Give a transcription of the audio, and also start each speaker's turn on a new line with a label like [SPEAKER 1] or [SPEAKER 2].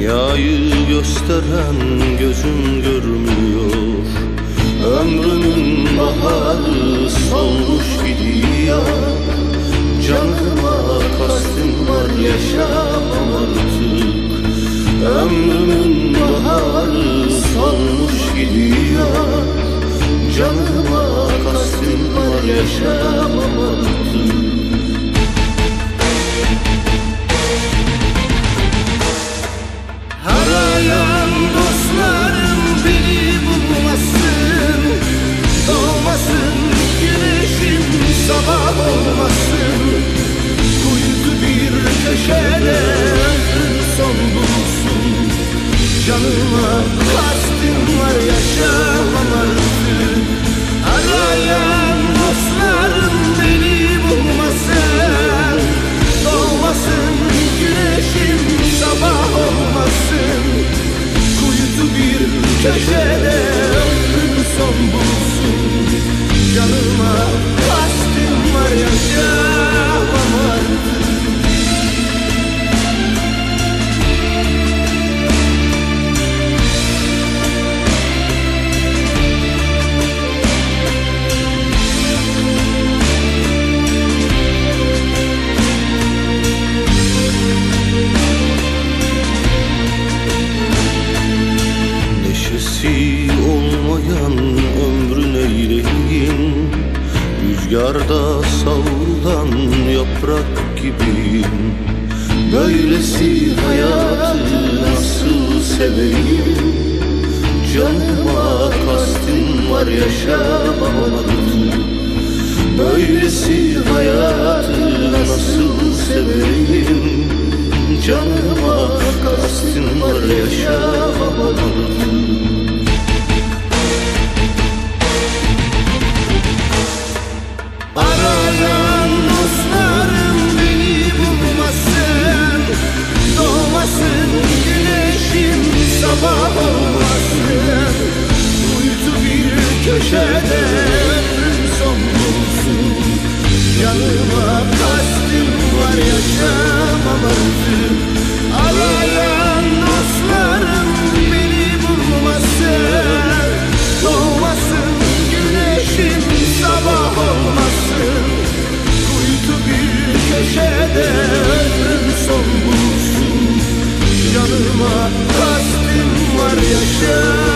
[SPEAKER 1] Dünyayı gösteren gözüm görmüyor. Ömrümün baharı solmuş gidiyor. Canıma kastım var yaşamam artık. Ömrümün baharı solmuş gidiyor. Canıma kastım var yaşamam artık Canıma kastım var yaşamam Neşesi olmayan ömrün eyleyim. Rüzgarda savrulan yaprak gibiyim. Böylesi hayatı nasıl seveyim? Canıma kastım var yaşamam artık Böylesi hayatı nasıl seveyim? Canıma kastım var yaşamam bağlanmasın Uyutu bir köşede ömrüm son bulsun Yanıma kastım var yaşamam artık Arayan dostlarım beni bulmasın Doğmasın güneşim sabah olmasın Uyutu bir köşede ömrüm son bulsun Yanıma kastım yaşa